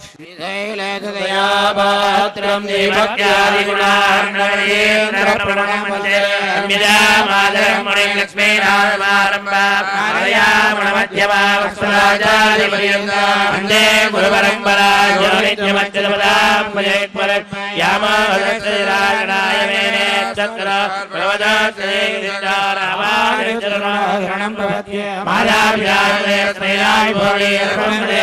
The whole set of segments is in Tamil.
श्रीशैलतया पात्रं देवक्यादिगुणान्नयेन्द्रप्रणमन्दिरे సంయుజాముణమధ్యమావస్తురాజాదిపర్యంతే గురుపరంపరాజ్యోతిమచ్చపదామయత్పరయామాయ చక్ర ప్రవదాశ్రీరామాణం భవత్యే మాదావ్యాయ శ్రీరాయ భోగే శ్రీరాయ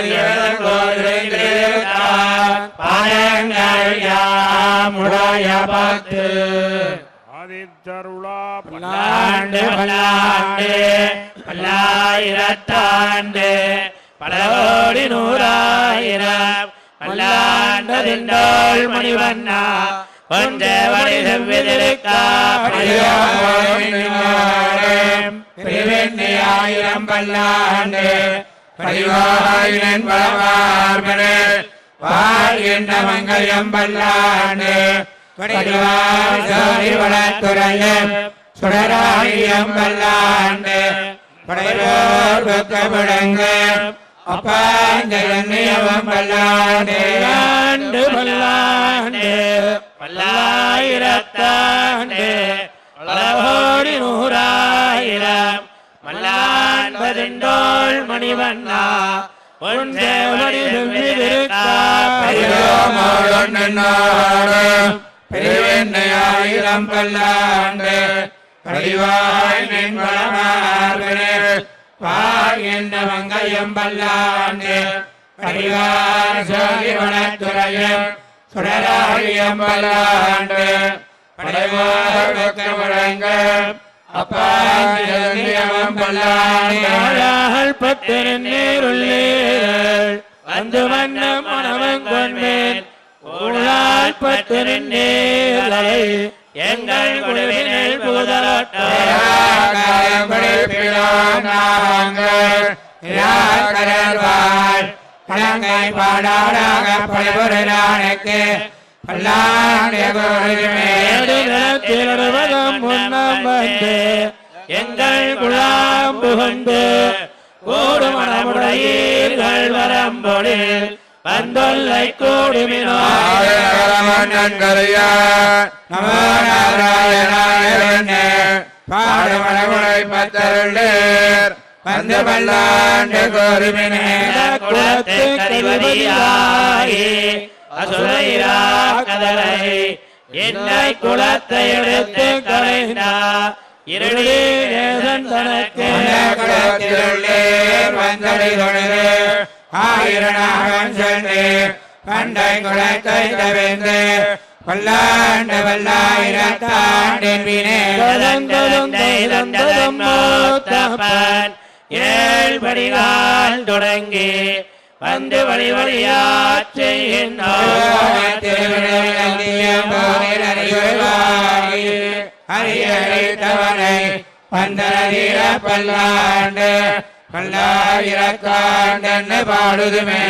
பரம்பரா சக்கர சரணம் பவத்யே பார்த்து ஆதித்தருளா பல்லாண்டு பல்லாண்டு பல்லாயிரத்தாண்டு பல கோடி நூறாயிரம் பல்லாண்டதிண்டோள் மணிவண்ணா பல்லாண்டு பரிவாயின் பலவார்மனே வாழ்கின்ற மங்கயம் பல்லாண்டு. படிவாரி வளத்துறையம் சுடராயம் பல்லாண்டு. படைவோர் பக்க முழங்க அப்பாஞ்சலம் பல்லாண்டு ஆண்டு பல்லாண்டு. பல்லாயிரத்தாண்டு. பலகோடி நூறாயிரம் மல்லாண்பதிண்டோள் மணிவண்ணா ஒன்றேவடி பெருவெண்ணையாயிரம் பல்லாண்டு படிவாய் நின்பளமார்பனே பாய்கின்ற மங்கையம் பல்லாண்டு படிவார் சோதி வனத்துறையம் சுடராழியம் பல்லாண்டு படைவார் நீருள்ளீர்கள் வந்து வண்ண மனவன் கொண்டேன். ஊழால் பத்திரன் நீரை எங்கள் குழுவினில் கலங்கை பாடாடாக பல்லாண்டியவகம் முன்னம் வந்து எங்கள் குழாம் புகுந்து கூடு மனமுடையீர்கள் வரம்பொழில். வந்தொல்லை கூடுமினோ பாடுமலை பத்தருள்ளேர் வந்து பல்லாண்டு கோருமினே. குலத்து கதிபதியாகி அசுரைரா கதலை என்னை குலத்தை எடுத்து கலைந்தா இருளேதன் தனக்கு. குளத்திலுள்ளேர் வந்தடி தொழுது சென்று தவிர்ந்து பல்லாண்டு பல்லாயிரத்தாண்டின் மூத்தப்பன். தொடங்கி வந்து வழி வழியாச் ஹரியழித்தவனை பந்தரீர பல்லாண்டு பல்லாயிரத்தாண்டு பாடுதுமே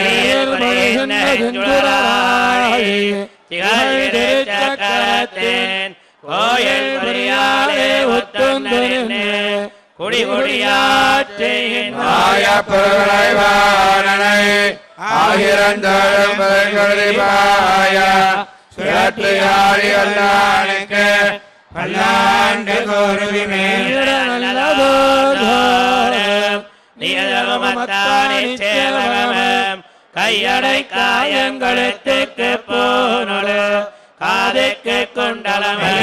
சக்கரத்தின் கோயில் புரியாலே ஒத்துந்து குடி குடியாற்றின் ஆயப்பொருளைவானனை ஆயிரந்தோழும் பாய சுழற்று அல்லானுக்கு பல்லாண்டு கோருவிமே. கையடை காயங்களுக்கு போனொழு காதுக்கு குண்டலமே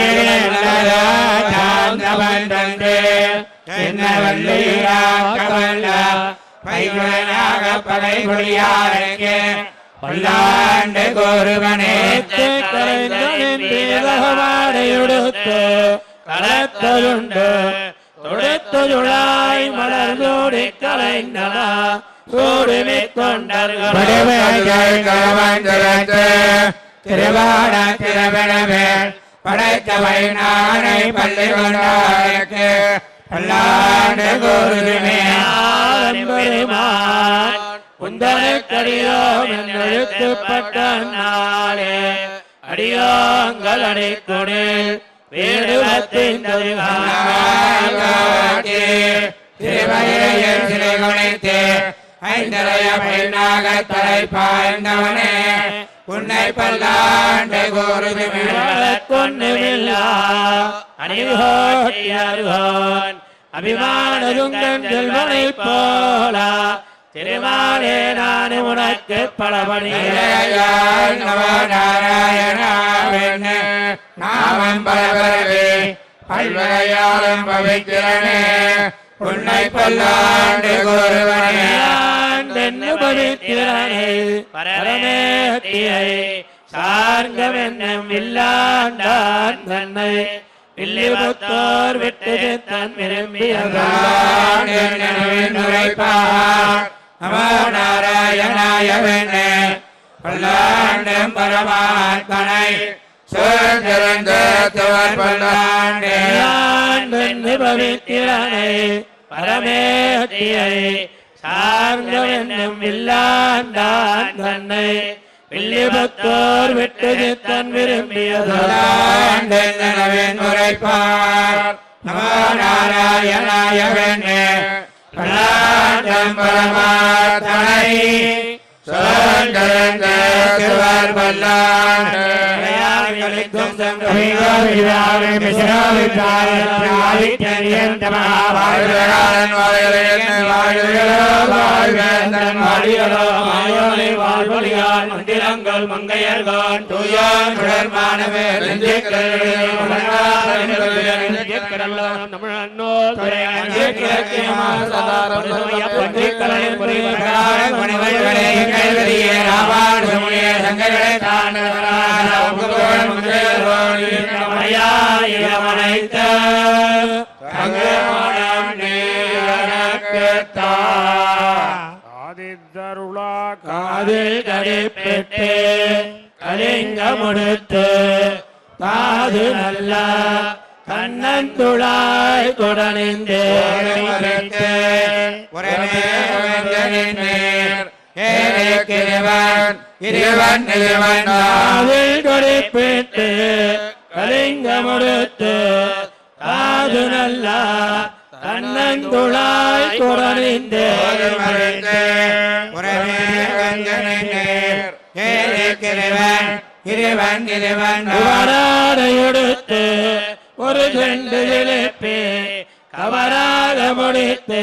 பல்லாண்டு கோருவனே. எடுத்து கலத்ததுண்டு தொடுத்துழாய் மலர்தோடி கலைந்தனா சூடுமி தொண்டர்கள் கலவந்தரத்து திருவாட திருவிழவேல் படைத்தவை நானை பள்ளி கொண்டாருக்கு. பல்லாண்டு கூறுதுமே பெருமான் குந்தனுக்கடியோம் எழுத்துப்பட்ட நாளே அடியோங்கள் அடைக்குடு வேடுவத்தின் திருமலையில் சிலை குணைத்து ஐந்தரைய பெண்ணாக தலை பாய்ந்தவனே உன்னை பல்லாண்டு அணிகோட்டியருகோன் அபிமானதுங்கன் செல்வனை போலா. திருமாலே நான் உனக்கு பலபடி நாமம் பலவரவே பல்வகையாலும் பவிக்கிறனே உன்னை பல்லாண்டு கூறுவனே பவித்திரனை பரமேத்தியை சார்ந்தவென்னும் இல்லாண்டான் தன்னை. வில்லிபுத்தோர் விட்டு தன் விரும்பியதான். உரைப்பார் நமோ நாராயணாய வெண்ணே பல்லாண்டும் பரமாத்மனை. பல்லாண்டே. பவித்திரனை பரமேத்தியை சார்ந்தவென்னும் இல்லாண்டான் தன்னை வில்லிபத்தோர் விட்டு தன் விரும்பியதான் உரைப்பார். நமோ நாராயணாய வெண்ணே பல்லாண்டும் பரமாத்மனை சுதந்திரந்தவர் பல்லாண்டே வாழ்வரான் வாழ்களை என்ன வாழ்களோ வாழ்வேந்தன் வாழிகளோ மாயோனை வாழ்வழியான் மந்திரங்கள் மங்கையர்கான் தூயான் சுடர்மானவே காதில் கடிப்பிட்டு கலிங்க முடித்து காது நல்ல கண்ணந்துளாய் குடனிந்து இறைவன் இறைவன் காதில் கடிப்பிட்டு கலிங்க முடித்து காது நல்ல கண்ணந்துளாய் குடனிந்து இறைவன் இறைவன் கவராடையெடுத்து ஒரு செண்டு இழுப்பி கவராக முடித்து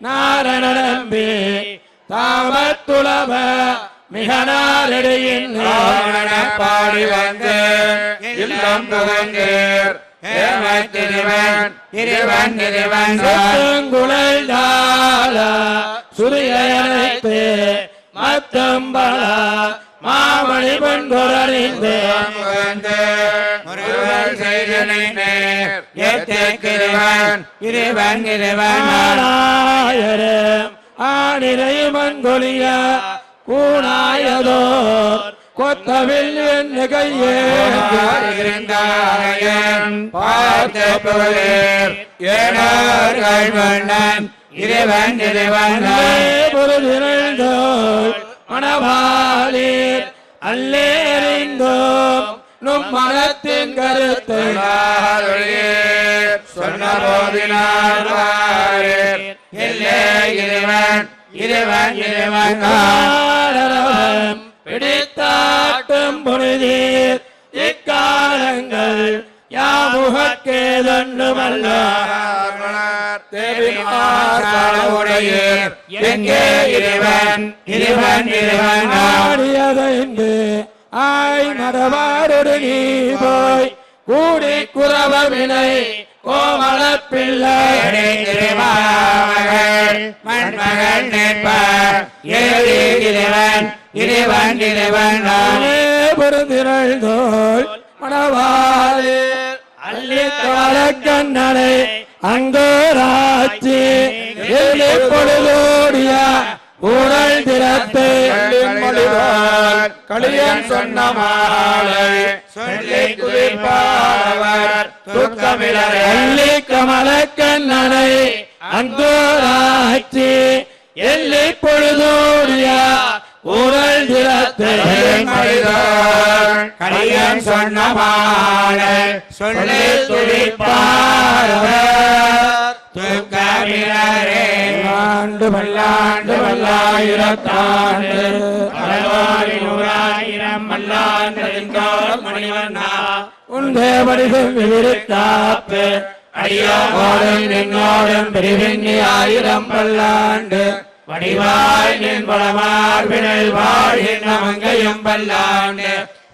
நாரண நம்பி தாமத்துளவ மிக நாரடியின் பாடி வந்து இல்லம் புகழ்ந்தேர். ஏமத்திருவன் இருவன் இருவன் குழந்தால சுரியனைத்து மத்தம்பல மாமணி பண்புரறிந்து இருவன் இருவன். ஆனாயரும் ஆனிரையுமன் கொலிய கூணாயதோ கொத்தவில் என்று கையே பார்த்த புகழேர். ஏனோர்கள் மன்னன் இறைவன் இறைவன் பொருதினோல் மணவாளீர் அல்லேறிந்தோம். நும் மனத்தின் கருத்தை சொன்ன போதினார் இல்லே இறைவன் இறைவன் இறைவன் பிடித்தாட்டும் பொழுதீர் இக்காலங்கள் முகக்கேதொன்றுமல்ல. எங்கே இறைவன்? இறைவன் இறைவன். ஆடியதைந்து ஆய் மரபாரொடு நீ போய். கூடி குறவவினை கோமள பிள்ளை மண்மகள் நிற்பார் ஏழி இறைவன் இறைவன் இறைவன். பெருந்திரள் தோல் மணவாளே. அள்ளித்தவள கண்ணனை அங்கோராட்சி எல்லி பொழுதோடிய ஊழல் திறத்து மொழிவார். களியன் சொன்ன மாலை. சொல்லி குதிப்பார் துக்கமிழரே. அள்ளி கமல கண்ணனை அங்கோராட்சி எல்லி பொழுதோடிய ஊழல் திறத்து களியன் சொன்ன சொல்லி துக்கமிழரே. ஆண்டு பல்லாண்டு பல்லாயிரத்தாண்டு பலவாரி நூறாயிரம் மல்லாண்டதின்கால் மணிவண்ணா. உன் தேவடிகள் விரித்தாப்பு அடியோடும் நின்னோடும் பிரிவின்னி ஆயிரம் பல்லாண்டு. வடிவாய் நின் பலமார்பினில் வாழ்கின்ற மங்கையும் பல்லாண்டு.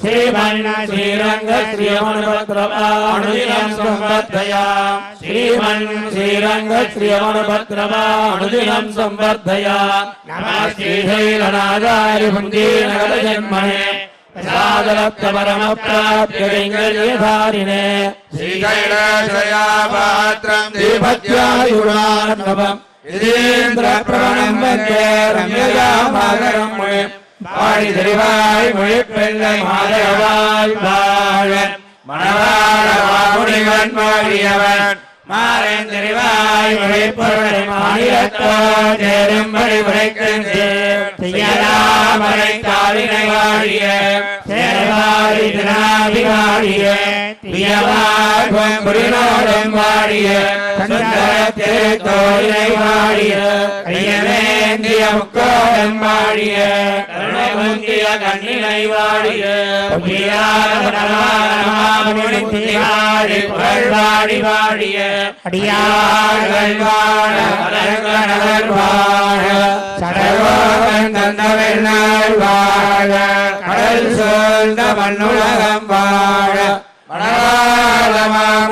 श्रीमन्ना श्रीरङ्ग श्रियमणुभद्रवाणुदिनं संवर्धया श्रीमन् श्रीरङ्ग श्रियमणुभद्रवाणुदिनं संवर्धया नमः श्रीशैलनादारि भुञ्जीनगरजन्मने परमप्राप्यलिङ्गधारिणे श्रीशैलाशयापात्रम् श्रीभद्रायुणात्मवम् यदीन्द्रप्रणम् वन्दे रम्यजामागरम् मुने பாடி தெரிவாய் மொழி பிள்ளை மாதவாய் வாழ மணவாழ வாமுனிவன் வாழியவன் மாறன் தெரிவாய் மொழி பொருளை மாநிலத்தோ சேரும்படி உரைக்கும் செய்யலாமரை காலினை வாழிய சேரவாரி தினாவி வாழிய பிரியவாய் பொங்குடினோடும் வாழிய சந்தரத்தே தோழினை வாழிய கையவேந்திய முக்கோடம் வாழிய கருணை முந்திய கண்ணினை வாழிய புகழ்வாடி வாழிய அடியார்கள் வாழ வாழ நாள் வாழ கடல் சூழ்ந்த மண்ணுலகம் வாழ மணவாளமாமுனியே